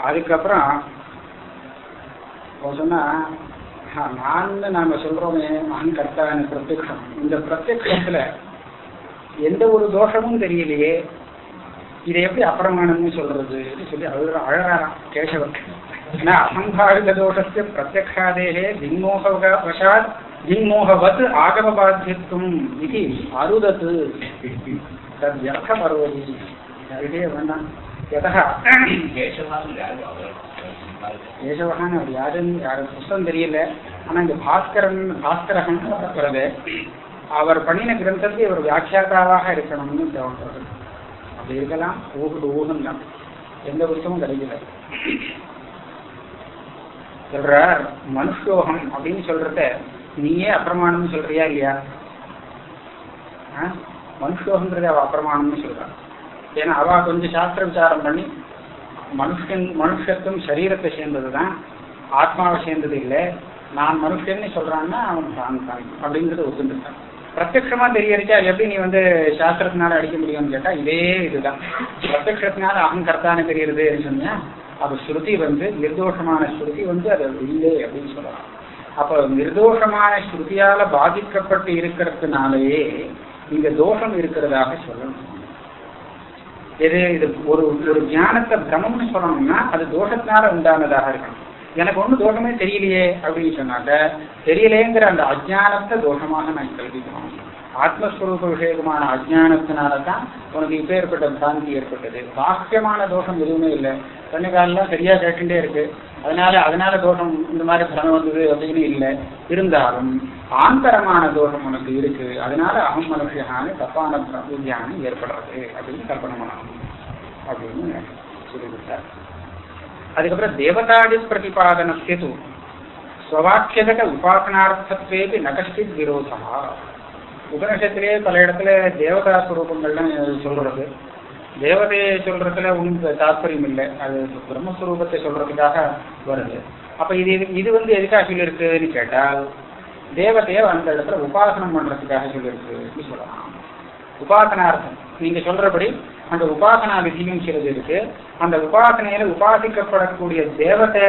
அதுக்கப்புறம் சொன்னா நான் நாம சொல்றோமே மகன் கர்த்தான்னு பிரத்யக்ஷம். இந்த பிரத்யக்ஷத்துல எந்த ஒரு தோஷமும் தெரியலையே. இதை எப்படி அப்பிரமாணம்னு சொல்றது? சொல்லி அழுற அழறாராம் கேசவன். ஏன்னா அசம்பாவித தோஷத்து பிரத்யக்ஷாதேகே திங்மோக வசாத் திங்மோகவத் ஆகம பாத்தியத்துவம் இது அருதத்து. தத் வியர்த்த பருவதி இதே வேண்டாம். எதா கேசவகான்னு அவர் யாருன்னு யாரு புஸ்தகம் தெரியல. ஆனா இந்த பாஸ்கரன் பாஸ்கரகன் வருது அவர் பண்ணின கிரந்தத்தை இவர் வியாக்கியாதாவாக இருக்கணும்னு தேவைப்படுறது அப்படி இருக்கலாம். ஊகுடு ஊகம் தான். எந்த புத்தகமும் கிடைக்கல. சொல்றார் மனுஷோகம் அப்படின்னு சொல்றத நீயே அப்பிரமாணம்னு சொல்றியா இல்லையா? மனுஷோகங்கிறத அவ அப்பிரமாணம்னு சொல்றான் ஏன்னா அவ கொஞ்சம் சாஸ்திர விசாரம் பண்ணி மனுஷன் மனுஷத்தும் சரீரத்தை சேர்ந்தது தான் ஆத்மாவை சேர்ந்தது இல்லை. நான் மனுஷன்னு சொல்றான்னா அவன் தான் அப்படிங்கிறது ஒத்துந்துட்டான் பிரத்யமா தெரியறச்சா எப்படி நீ வந்து சாஸ்திரத்தினால அடிக்க முடியும்னு கேட்டா இதே இதுதான். பிரத்யத்தினால அகங்கர்த்தான தெரியறதுன்னு சொன்னா அது ஸ்ருதி வந்து நிர்தோஷமான ஸ்ருதி வந்து அது இல்லை அப்படின்னு சொல்லலாம். அப்ப நிர்தோஷமான ஸ்ருதியால பாதிக்கப்பட்டு இருக்கிறதுனாலேயே இங்க தோஷம் இருக்கிறதாக சொல்லணும். எது இது ஒரு ஒரு ஞானத்தை பிரமம்னு சொல்லணும்னா அது தோஷத்தினால உண்டானதாக இருக்கணும். எனக்கு ஒன்றும் தோஷமே தெரியலையே அப்படின்னு சொன்னாக்க தெரியலேங்கிற அந்த அஜானத்தை தோஷமாக நான் கல்விக்கணும் ஆத்மஸ்வரூப விஷயமான அஜானத்தினால தான் உனக்கு இப்போ ஏற்பட்ட பிராந்தி ஏற்பட்டது. பாக்கியமான தோஷம் எதுவுமே இல்லை. கண்ணுகாலெல்லாம் சரியா கேட்டுட்டே இருக்கு. அதனால அதனால தோஷம் இந்த மாதிரி பலம் வந்தது அப்படின்னு இல்லை. இருந்தாலும் ஆந்தரமான தோஷம் உனக்கு இருக்கு. அதனால அகம் மனுஷியான தப்பான வித்தியானம் ஏற்படுறது அப்படின்னு கற்பனை பண்ணணும். அப்படின்னு சொல்லிவிட்டார். அதுக்கப்புறம் தேவதாதி பிரதிபாதனஸ்து ஸ்வவாக்கியதக உபாசனார்த்தத்வேபி நகஷ்டித் விரோதா. உபநிஷத்திலேயே பல இடத்துல தேவதா சுரூபங்கள்லாம் சொல்றது. தேவதையை சொல்றதுல ஒன்றும் தாற்பயம் இல்லை. அது பிரம்மஸ்வரூபத்தை சொல்றதுக்காக வருது. அப்ப இது இது வந்து எதுக்காக சொல்லியிருக்குன்னு கேட்டால் தேவதையை அந்த இடத்துல உபாசனம் பண்றதுக்காக சொல்லியிருக்குன்னு சொல்லலாம். உபாசனார்த்தம். நீங்க சொல்றபடி அந்த உபாசனா விதியும் சிலது இருக்கு. அந்த உபாசனையில உபாசிக்கப்படக்கூடிய தேவதை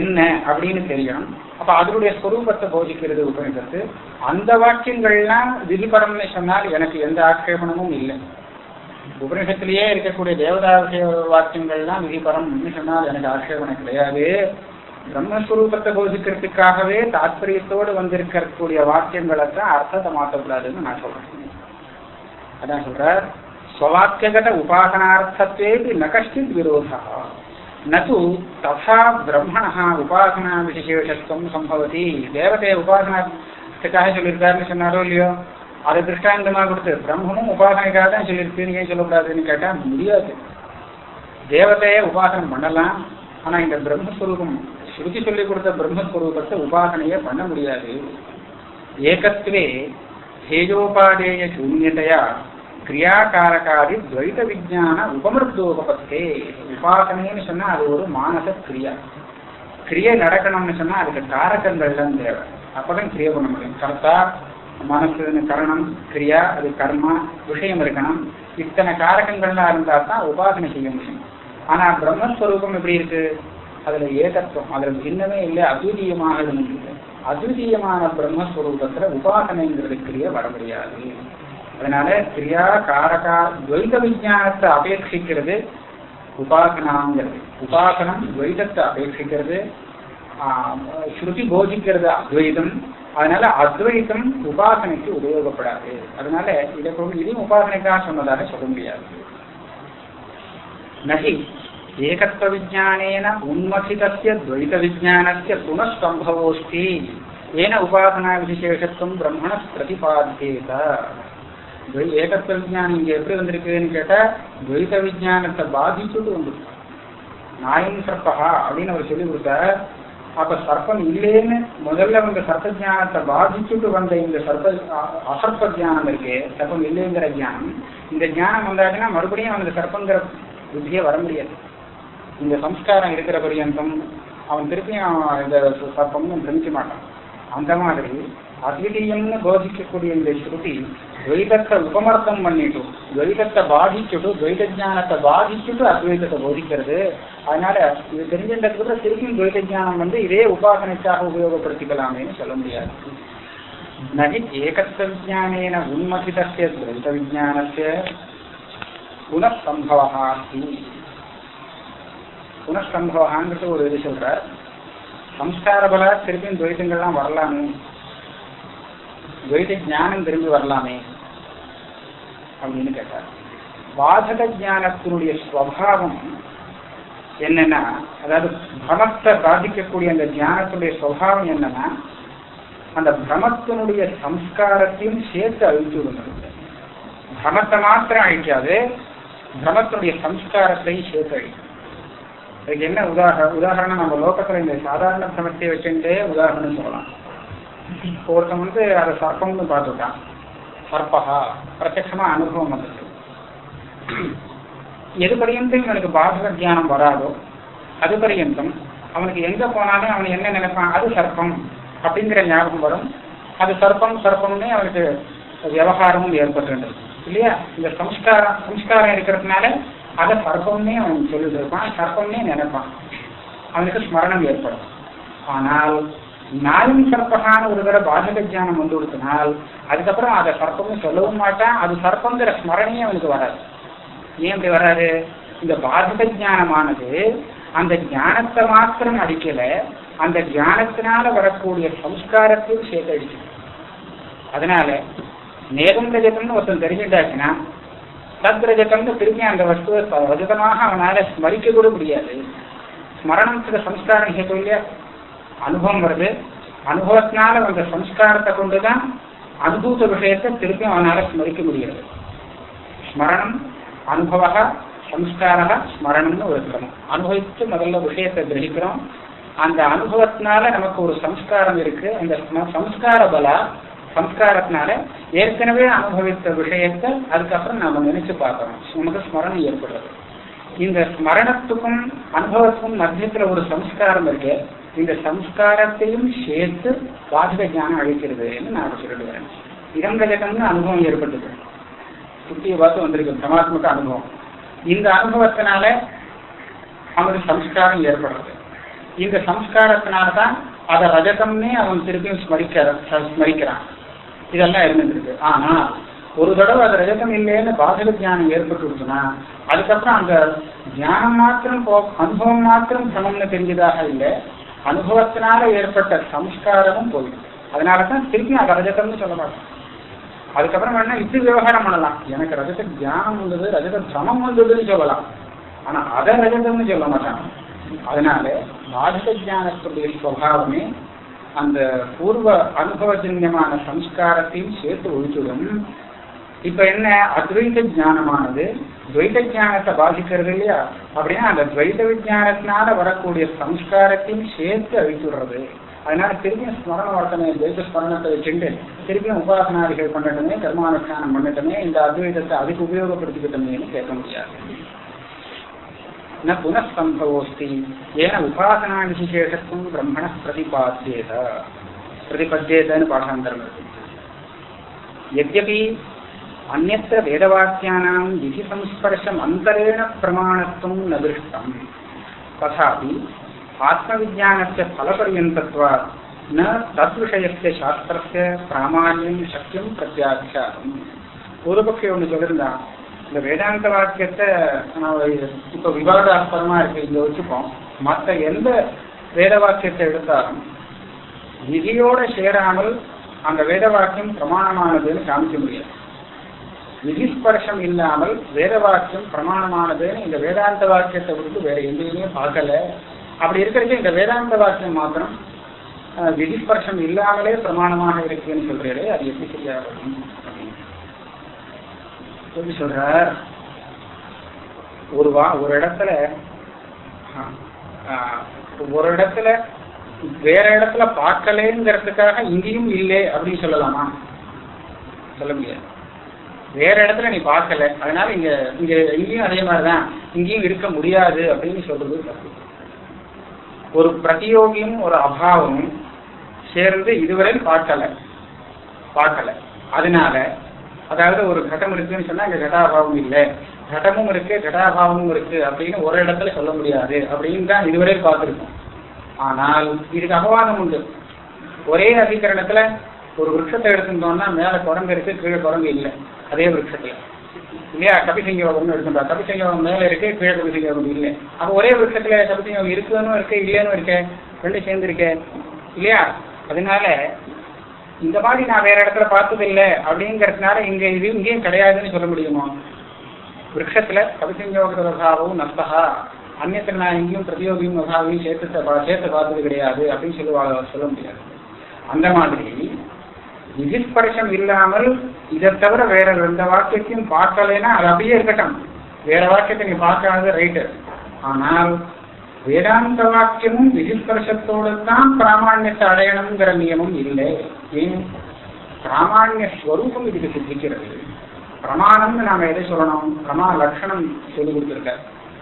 என்ன அப்படின்னு தெரியணும். அப்ப அதனுடைய ஸ்வரூபத்தை போதிக்கிறது உபனிஷத்து அந்த வாக்கியங்கள்லாம் விதிபரம்னு சொன்னால் எனக்கு எந்த ஆட்சேபனமும் இல்லை. உபனிஷத்திலேயே இருக்கக்கூடிய தேவதா வாக்கியங்கள்லாம் விதிபரம்னு சொன்னால் எனக்கு ஆக்ஷேபணம் கிடையாது. பிரம்மஸ்வரூபத்தை போதிக்கிறதுக்காகவே தாத்பரியத்தோடு வந்திருக்கக்கூடிய வாக்கியங்களை தான் அர்த்தத்தை மாற்றக்கூடாதுன்னு நான் சொல்றேன். அதான் சொல்றார் ஸ்வவாக்கியகத உபாசனார்த்தத்தேபி நகஷ்டித் விரோதா. நது ததா பிரம்மணா உபாசனா விசேஷத்துவம் சம்பவதி தேவதைய உபாசனாத்துக்காக சொல்லியிருக்காருன்னு சொன்னாரோ இல்லையோ? அதை திருஷ்டாந்தமாக கொடுத்து பிரம்மமும் உபாசனைக்காக தான் சொல்லியிருக்குன்னு ஏன் சொல்லக்கூடாதுன்னு கேட்டா முடியாது. தேவதையை உபாசனம் பண்ணலாம். ஆனா இந்த பிரம்மஸ்வரூபம் ஸ்ருதி சொல்லி கொடுத்த பிரம்மஸ்வரூபத்தை உபாசனையே பண்ண முடியாது. ஏகத்வே தேஜோபாதேய சூன்யதையா கிரியாகாரகாதி துவைத விஜான உபமிருத்தோபத்தே உபாசனைன்னு சொன்னா அது ஒரு மானச கிரியா. கிரியை நடக்கணும்னு சொன்னா அதுக்கு காரகங்கள்லாம் தேவை. அப்பதான் கிரியை பண்ண முடியும். கர்த்தா மனசு கரணம் கிரியா அது கர்மா விஷயம் இருக்கணும். இத்தனை காரகங்கள்லாம் இருந்தா தான் உபாசனை செய்ய முடியும். ஆனா பிரம்மஸ்வரூபம் எப்படி இருக்கு? அதுல ஏகத்துவம். அதுல சின்னமே இல்லை அத்விதீயமாக இருந்துருக்கு அத்விதீயமான பிரம்மஸ்வரூபத்துல உபாசனைங்கிறது கிரிய வர முடியாது. அதனால கிரியா காரகா துவைத விஜானத்தை அபேட்சிக்கிறது உபாசனாங்கிறது. உபாசனம் துவைதத்தை அபேட்சிக்கிறது. ஸ்ருதி போதிக்கிறது அத்வைதம். அதனால அத்வைதம் உபாசனைக்கு உபயோகப்படாது. அதனால இதை கொண்டு இதையும் உபாசனைக்காக சொன்னதாக சொல்ல முடியாது. நகி ஏகத்துவ விஜானேன உன்மசிதஸ்ய துவைத விஜானஸ்ய குணஸ்தம்பவோஸ்தி ஏன உபாசனா விசேஷத்துவம் பிரம்மண பிரதிபாத்தியேத ஏகத்துவ விஜயானம் இங்க எப்படி வந்திருக்குன்னு கேட்டா துவைத விஜயானத்தை பாதிச்சுட்டு வந்திருக்கு நாயின் சர்ப்பகா அப்படின்னு அவர் சொல்லி கொடுத்தார். அப்ப சர்ப்பம் இல்லைன்னு முதல்ல அவங்க சர்ப்ப ஜானத்தை பாதிச்சுட்டு வந்த இந்த சர்ப்ப அசர்ப்ப ஜானம் இருக்கு சர்ப்பம் இல்லைங்கிற ஜானம் இந்த ஜானம் வந்தாச்சுன்னா மறுபடியும் அவனுக்கு சர்ப்பங்கிற புத்தியே வர முடியாது. இந்த சம்ஸ்காரம் இருக்கிற பரியந்தம் அவன் திருப்பியும் இந்த சர்ப்பம்னு பிரமிக்க மாட்டான். அந்த மாதிரி அத்விதீயம்னு போதிக்கக்கூடிய இந்த ஸ்ருதி துவைதத்தை உபமர்த்தம் பண்ணிட்டு துவைதத்தை பாதிச்சுட்டு துவைத ஜானத்தை பாதிச்சுட்டு அத்வைதத்தை போதிக்கிறது அதனால இது தெரிஞ்சின்றதுக்கு அப்புறம் திருப்பியும் துவைத ஜானம் வந்து இதே உபாசனைக்காக உபயோகப்படுத்திக்கலாமேன்னு சொல்ல முடியாது. நகி ஏகத்துவ விஜானேன உன்மதிதஸ்ய துவைத விஜானஸ்ய புனഃசம்பவா அஸ்தி ஒரு இது சொல்ற சம்ஸ்கார பல திருப்பியும் துவைதங்கள்லாம் வரலாமே. துவைத ஞானம் திரும்பி வரலாமே அப்படின்னு கேட்டார். பாதக ஞானத்தினுடைய ஸ்வபாவம் என்னன்னா அதாவது பிரமத்தை பாதிக்கக்கூடிய அந்த ஞானத்துடைய சுவாவம் என்னன்னா அந்த பிரமத்தினுடைய சம்ஸ்காரத்தையும் சேர்த்து அழித்து விடுகிறது பிரமத்தை மாத்திரம் அழிக்காது பிரமத்தினுடைய சம்ஸ்காரத்தையும் சேர்த்து அழிக்கும். அதுக்கு என்ன உதாரண உதாரணம் நம்ம லோகத்துல இந்த சாதாரண பிரமத்தை வச்சுட்டு உதாரணம் சொல்லலாம். ஒருத்தன் வந்து அதை சர்ப்பம்னு பார்த்துட்டான். சர்ப்பகா பிரத்யமா அனுபவம் வந்துச்சு எது பரியந்தம் இவனுக்கு பாசக தியானம் வராதோ அது பரியந்தம் அவனுக்கு எங்க போனாலும் அவன் என்ன நினைப்பான்? அது சர்ப்பம் அப்படிங்கிற ஞாபகம் வரும். அது சர்ப்பம் சர்ப்பம்னே அவனுக்கு விவகாரமும் ஏற்பட்டுருந்தது இல்லையா? இந்த சம்ஸ்காரம் சம்ஸ்காரம் இருக்கிறதுனால அதை சர்ப்பம்னே அவன் சொல்லிட்டு இருப்பான் சர்ப்பம்னே நினைப்பான். அவனுக்கு ஸ்மரணம் ஏற்படும். ஆனால் நாயும் சர்ப்பகான ஒரு தடவை பாதக ஜானம் வந்து கொடுத்தனால் அதுக்கப்புறம் அதை சர்ப்பமும் சொல்லவும் மாட்டான். அது சர்ப்பங்கிற ஸ்மரணையே அவனுக்கு வராது. ஏன் அப்படி வராது? இந்த பாதக ஜானமானது அந்த ஞானத்தை மாத்திரம் அடிக்கல அந்த ஞானத்தினால வரக்கூடிய சம்ஸ்காரத்தையும் சேர்த்து அதனால நேரம் ரஜத்தம்னு ஒருத்தன் தெரிஞ்சுட்டாச்சுன்னா தத் ரஜத்தம்னு திரும்பி அந்த வஸ்துவை ரஜதமாக அவனால ஸ்மரிக்க கூட முடியாது. ஸ்மரணத்துக்கு சம்ஸ்காரம் ஹேතු இல்லையா? அனுபவம் வருது அனுபவத்தினால வந்த சம்ஸ்காரத்தை கொண்டுதான் அனுபூத விஷயத்தை திருப்பி அவனால ஸ்மரிக்க முடிகிறது. ஸ்மரணம் அனுபவ சம்ஸ்கார ஸ்மரணம்னு ஒரு கிரமம். அனுபவித்து முதல்ல விஷயத்தை கிரகிக்கிறோம். அந்த அனுபவத்தினால நமக்கு ஒரு சம்ஸ்காரம் இருக்கு. அந்த சம்ஸ்கார பல சம்ஸ்காரத்தினால ஏற்கனவே அனுபவித்த விஷயத்தை அதுக்கப்புறம் நாம நினைச்சு பார்க்கறோம் நமக்கு ஸ்மரணம் ஏற்படுறது. இந்த ஸ்மரணத்துக்கும் அனுபவத்துக்கும் மத்தியத்துல ஒரு சம்ஸ்காரம் இருக்கு இந்த சம்ஸ்காரத்தையும் சேர்த்து வாசக ஞானம் அழிக்கிறதுன்னு நான் சொல்லிடுவேன் இடங்கஜகம்னு அனுபவம் ஏற்பட்டது. சுத்தியை பார்த்து வந்திருக்கு பிரமாத்மக அனுபவம். இந்த அனுபவத்தினால அவனுக்கு சம்ஸ்காரம் ஏற்படுறது. இந்த சம்ஸ்காரத்தினால தான் அதை ரஜதம்னே அவன் திருப்பியும் ஸ்மரிக்கிற ஸ்மரிக்கிறான். இதெல்லாம் இருந்துருக்கு. ஆனா ஒரு தடவை அது ரஜதம் இல்லைன்னு பாசக ஞானம் ஏற்பட்டுருச்சுன்னா அதுக்கப்புறம் அந்த ஞானம் மாத்திரம் போ அனுபவம் மாத்திரம் சமம்னு தெரிஞ்சதாக இல்லை. அனுபவத்தினால ஏற்பட்ட சம்ஸ்காரமும் போயிடும். அதனால தான் நான் அது ரஜதம்னு சொல்ல மாட்டேன். அதுக்கப்புறம் வேணா இது விவகாரம் பண்ணலாம். எனக்கு ரஜத தியானம் வந்தது ரஜத சமம் வந்ததுன்னு சொல்லலாம். ஆனா அதை ரஜதம்னு சொல்ல மாட்டான். அதனால பாதக ஜானத்துடைய சுவாவமே அந்த பூர்வ அனுபவஜன்யமான சம்ஸ்காரத்தையும் சேர்த்து ஒழிச்சுடும் இப்ப என்ன? அத்வைத ஜானமானது துவைத ஜானத்தை பாதிக்கிறது இல்லையா? அப்படின்னா அந்த துவைத விஜானத்தினால வரக்கூடிய சம்ஸ்காரத்தையும் சேர்த்து அழித்துடுறது அதனால திருப்பியும் ஸ்மரண வர்த்தனை துவைத ஸ்மரணத்தை வச்சுட்டு திருப்பியும் உபாசனாதிகள் பண்ணட்டுமே கர்மானுஷ்டானம் பண்ணட்டுமே இந்த அத்வைதத்தை அதுக்கு உபயோகப்படுத்திக்கிட்டோமேனு கேட்க முடியாது. புனஸ்தம்பவோஸ்தி ஏன உபாசனா விசேஷத்துவம் பிரம்மண பிரதிபாத்தியேத பிரதிபத்தியேதன்னு பாடாந்தரம் இருக்கு. எத்யபி अन्यत्र वेदवाक्यानां विधिसंस्पर्शम् अन्तरेण प्रमाणत्वं न दृष्टम् तथापि आत्मविज्ञानस्य फलपर्यन्तत्वात् न तद्विषयस्य शास्त्रस्य प्रामाण्यं शक्यं प्रत्याख्यातम् பூர்வபக்ஷி ஒன்று சொல்லியிருந்தான் இந்த வேதாந்த வாக்கியத்தை நான் இப்போ விவாதாஸ்பதமாக இருக்கு இங்கே வச்சுப்போம் மற்ற எந்த வேத வாக்கியத்தை எடுத்தாலும் விதியோட சேராமல் அந்த வேத வாக்கியம் பிரமாணமானதுன்னு காமிக்க முடியாது நிதிஸ்பர்ஷம் இல்லாமல் வேத வாக்கியம் பிரமாணமானதுன்னு இந்த வேதாந்த வாக்கியத்தை விட்டு வேற எங்கேயுமே பார்க்கல. அப்படி இருக்கிறது இந்த வேதாந்த வாக்கியம் மாத்திரம் விதிஸ்பர்ஷம் இல்லாமலே பிரமாணமாக இருக்குன்னு சொல்றீங்களே அது எப்படி சரியா வரும் சொல்லி சொல்றார்? ஒரு வா ஒரு இடத்துல ஒரு இடத்துல வேற இடத்துல பார்க்கலேங்கிறதுக்காக இங்கேயும் இல்லை அப்படின்னு சொல்லலாமா? சொல்ல முடியாது. வேற இடத்துல நீ பார்க்கல. அதனால இங்க இங்க இங்கேயும் அதே மாதிரிதான். இங்கேயும் இருக்க முடியாது அப்படின்னு சொல்றது தப்பு. ஒரு பிரதியோகியும் ஒரு அபாவமும் சேர்ந்து இதுவரை பார்க்கல. பார்க்கல. அதனால அதாவது ஒரு கட்டம் இருக்குன்னு சொன்னா இங்க கட்டாபாவம் இல்லை. கடமும் இருக்கு கடாபாவமும் இருக்கு அப்படின்னு ஒரு இடத்துல சொல்ல முடியாது அப்படின்னு தான் இதுவரை பார்த்துருக்கோம். ஆனால் இதுக்கு அபவாதம் உண்டு. ஒரே அதிகரணத்துல ஒரு விருட்சத்தை எடுத்துட்டோம்னா மேல குரங்கு இருக்கு கீழே குரங்கு இல்லை. அதே விரக்ஷத்துல இல்லையா? கபிசங்கயோகம் எடுத்துட்டா கபிசங்கயோகம் மேல இருக்கு கீழே கபிசங்கயோகம் இல்லை. அப்ப ஒரே விருட்சத்துல கபிசங்கயோகம் இருக்குன்னு இருக்கு இல்லைன்னு இருக்கு? ரெண்டு சேர்ந்து இருக்கு. இல்லையா? அதனால இந்த மாதிரி நான் வேற இடத்துல பார்த்தது இல்லை அப்படிங்கறதுனால இங்க இது இங்கேயும் கிடையாதுன்னு சொல்ல முடியுமா? விரக்ஷத்துல கபிசங்கயோகபாவும் நஷ்டா அந்நத்தில் நான் எங்கேயும் பிரதியோகியும் அபாவையும் சேர்த்து சேர்த்து பார்த்தது கிடையாது அப்படின்னு சொல்லுவாங்க சொல்ல முடியாது. அந்த மாதிரி விதிஸ்பர்ஷம் இல்லாமல் இதை தவிர வேற எந்த வாக்கியத்தையும் பார்க்கலைன்னா அது அப்படியே இருக்கட்டும். வேற வாக்கியத்தை நீ பார்க்காத ரைட்டு ஆனால் வேதாந்த வாக்கியமும் விதிஸ்பர்ஷத்தோடு தான் பிராமணியத்தை அடையணுங்கிற நியமம் இல்லை. ஏன்? பிராமணிய ஸ்வரூபம் இதுக்கு சித்திக்கிறது. பிரமாணம்னு நாம எதை சொல்லணும்? பிரமா லட்சணம் சொல்லி கொடுத்துருக்க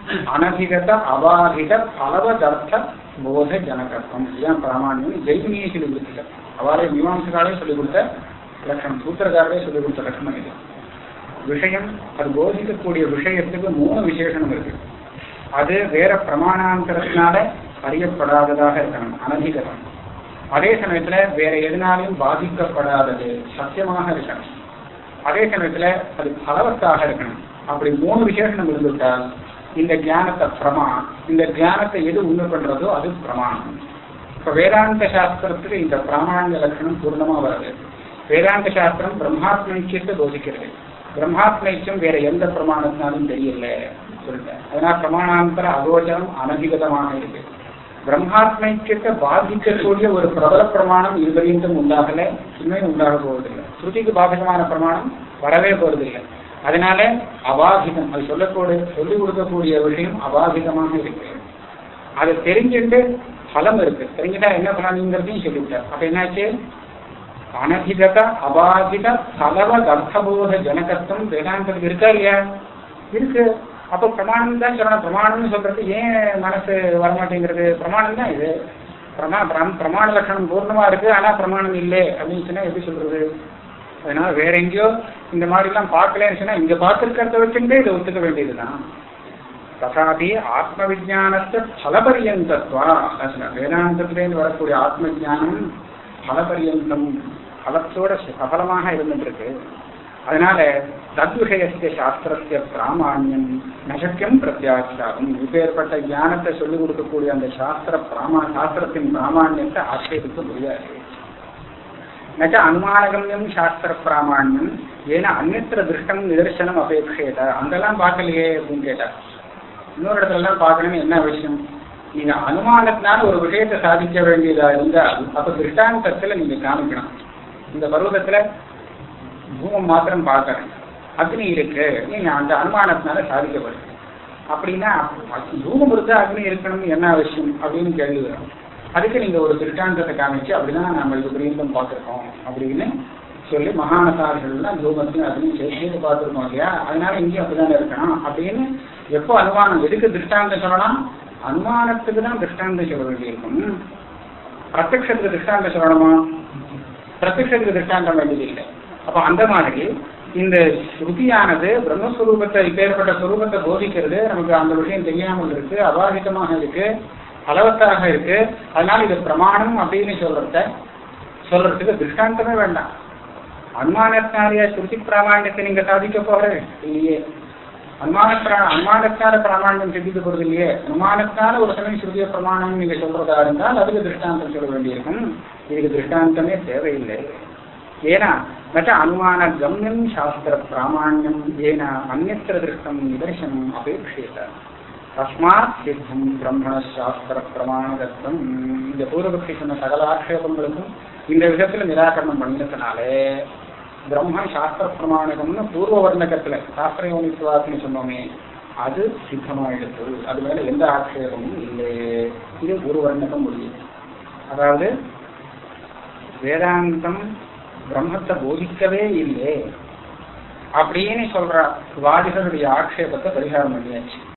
அனதிகத அபாதித பலவதர்த்த போத ஜனகத்துவம் இதுதான் பிராமணியம் ஜெய்மினியை சொல்லி கொடுத்துருக்க அவரே மீமாம்சகாலே சொல்லிக் கொடுத்த லட்சணம் சூத்திரக்காரரே சொல்லிக் கொடுத்த லட்சணம் இது. விஷயம் அது போதிக்கக்கூடிய விஷயத்துக்கு மூணு விசேஷனம் இருக்கு. அது வேற பிரமாணாந்தரத்தினால அறியப்படாததாக இருக்கணும் அனதிகரம். அதே சமயத்துல வேற எதனாலையும் பாதிக்கப்படாதது சத்தியமாக இருக்கணும். அதே சமயத்துல அது பலவத்தாக இருக்கணும். அப்படி மூணு விசேஷனம் இருந்துவிட்டால் இந்த ஞானத்தை பிரமா இந்த ஞானத்தை எது உண்மை பண்றதோ அது பிரமாணம். இப்ப வேதாந்த சாஸ்திரத்துக்கு இந்த பிராமணிய லட்சணம் பூர்ணமா வருது வேதாந்த சாஸ்திரம் பிரம்மாத்மைக்கியத்தை போதிக்கிறது. பிரம்மாத்மைக்கியம் வேற எந்த பிரமாணத்தினாலும் தெரியல சொல்லிட்டேன் அதனால பிரமாணாந்தர அகோச்சரம் அனதிகதமாக இருக்கு. பிரம்மாத்மைக்கியத்தை பாதிக்கக்கூடிய ஒரு பிரபல பிரமாணம் இதுவரையும் உண்டாகல இன்னும் உண்டாக போவதில்லை. ஸ்ருதிக்கு பாதகமான பிரமாணம் வரவே போவதில்லை. அதனால அபாகிதம் அது சொல்லக்கூடிய சொல்லிக் கொடுக்கக்கூடிய விஷயம் அபாகிதமாக இருக்கு. அது தெரிஞ்சுட்டு பலம் இருக்கு. தெரிஞ்சுட்டா என்ன பலனுங்கிறதையும் சொல்லிவிட்டார் அப்ப என்னாச்சு? அனதிகத அபாகித சலவ அர்த்தபோத ஜனகத்துவம் வேதாந்தத்துக்கு இருக்கா இல்லையா? இருக்கு. அப்போ பிரமாணம் தான் சொல்லணும். பிரமாணம்னு சொல்றது ஏன் மனசு வரமாட்டேங்கிறது? பிரமாணம் தான் இது. பிரமா பிரமாண லட்சணம் பூர்ணமா இருக்கு ஆனா பிரமாணம் இல்லை. அப்படின்னு சொன்னா எப்படி சொல்றது? அதனால வேற எங்கேயோ இந்த மாதிரி எல்லாம் பார்க்கலன்னு சொன்னா இங்க பார்த்திருக்கிறத வச்சுட்டு இதை ஒத்துக்க வேண்டியதுதான். ததாபி ஆத்ம விஜானத்தை பலபரியந்தத்வா வேதாந்தத்திலேருந்து வரக்கூடிய ஆத்ம ஜானம் பலபரியந்தம் பலத்தோட சபலமாக இருந்துட்டு இருக்கு அதனால தத்விஷயத்திய சாஸ்திரத்திய பிராமான்யம் நசக்கியம் பிரத்யாட்சாகும் இப்பேற்பட்ட ஞானத்தை சொல்லிக் கொடுக்கக்கூடிய அந்த சாஸ்திர பிராமா சாஸ்திரத்தின் பிராமான்யத்தை ஆட்சேபிக்க முடியாது. நச்ச அனுமானகம்யம் சாஸ்திர பிராமணியம். ஏன்னா அந்நத்திர திருஷ்டம் நிதர்சனம் அபேட்சையத அங்கெல்லாம் பார்க்கலையே அப்படின்னு கேட்டார். இன்னொரு இடத்துல எல்லாம் பார்க்கணும்னு என்ன விஷயம்? நீங்க அனுமானத்தினால ஒரு விஷயத்தை சாதிக்க வேண்டியதா இருந்தால் அப்ப திருஷ்டாந்தத்துல நீங்க காமிக்கணும். இந்த பருவத்துல பூமம் மாத்திரம் பார்க்கறேன் அக்னி இருக்கு. நீங்க அந்த அனுமானத்தினால சாதிக்கப்படுது அப்படின்னா பூமம் இருந்தா அக்னி இருக்கணும்னு என்ன அவசியம் அப்படின்னு கேள்வி வரும். அதுக்கு நீங்க ஒரு திருட்டாந்தத்தை காமிச்சு அப்படிதான் நம்ம இது பிரியந்தம் பார்த்துருக்கோம் அப்படின்னு சொல்லி மகானசாரிகள்லாம் தூபத்தையும் அதையும் சேர்த்து பார்த்துருக்கோம் இல்லையா? அதனால இங்கேயும் அப்படிதானே இருக்கணும் அப்படின்னு எப்போ அனுமானம் எதுக்கு திருஷ்டாந்தம் சொல்லலாம் அனுமானத்துக்கு தான் திருஷ்டாந்தம் சொல்ல வேண்டியிருக்கும். பிரத்யத்துக்கு திருஷ்டாந்தம் சொல்லணுமா? பிரத்யத்துக்கு திருஷ்டாந்தம் வேண்டியது இல்லை அப்போ அந்த மாதிரி இந்த ஸ்ருதியானது பிரம்மஸ்வரூபத்தை இப்பேற்பட்ட சுரூபத்தை போதிக்கிறது நமக்கு அந்த விஷயம் தெரியாமல் இருக்கு அபாகிதமாக இருக்கு. பலவத்தாக இருக்கு. அதனால இது பிரமாணம் அப்படின்னு சொல்றத சொல்றதுக்கு திருஷ்டாந்தமே வேண்டாம். அனுமானத்தினாரிய ஸ்ருதி பிராமாண்யத்தை நீங்க சாதிக்க போறது இல்லையே. அனுமான பிரா அனுமானத்தால பிராமாண்யம் சிந்திக்க போறது இல்லையே. அனுமானத்தால ஒரு சமயம் ஸ்ருதிய பிரமாணம் நீங்க சொல்றதா இருந்தால் அதுக்கு திருஷ்டாந்தம் சொல்ல வேண்டியிருக்கும். இதுக்கு திருஷ்டாந்தமே தேவையில்லை. ஏன்னா நச்ச அனுமான கம்யம் சாஸ்திர பிராமாண்யம் ஏன அந்நத்திர திருஷ்டம் நிதர்சனம் அபேட்சியத தஸ்மாத் சித்தம் பிரம்மண சாஸ்திர பிரமாணகத்துவம் இந்த பூர்வபக்தி சொன்ன சகல ஆட்சேபங்களுக்கும் இந்த விதத்துல நிராகரணம் பண்ணினதுனாலே பிரம்மன் சாஸ்திர பிரமாணகம்னு பூர்வ வர்ணகத்துல சாஸ்திர யோனித்துவாக்குன்னு சொன்னோமே அது சித்தமாயிடுது அது மேல எந்த ஆட்சேபமும் இல்லை. இது ஒரு வர்ணகம் முடியும் அதாவது வேதாந்தம் பிரம்மத்தை போதிக்கவே இல்லை அப்படின்னு சொல்ற வாதிகளுடைய ஆட்சேபத்தை பரிகாரம் பண்ணியாச்சு.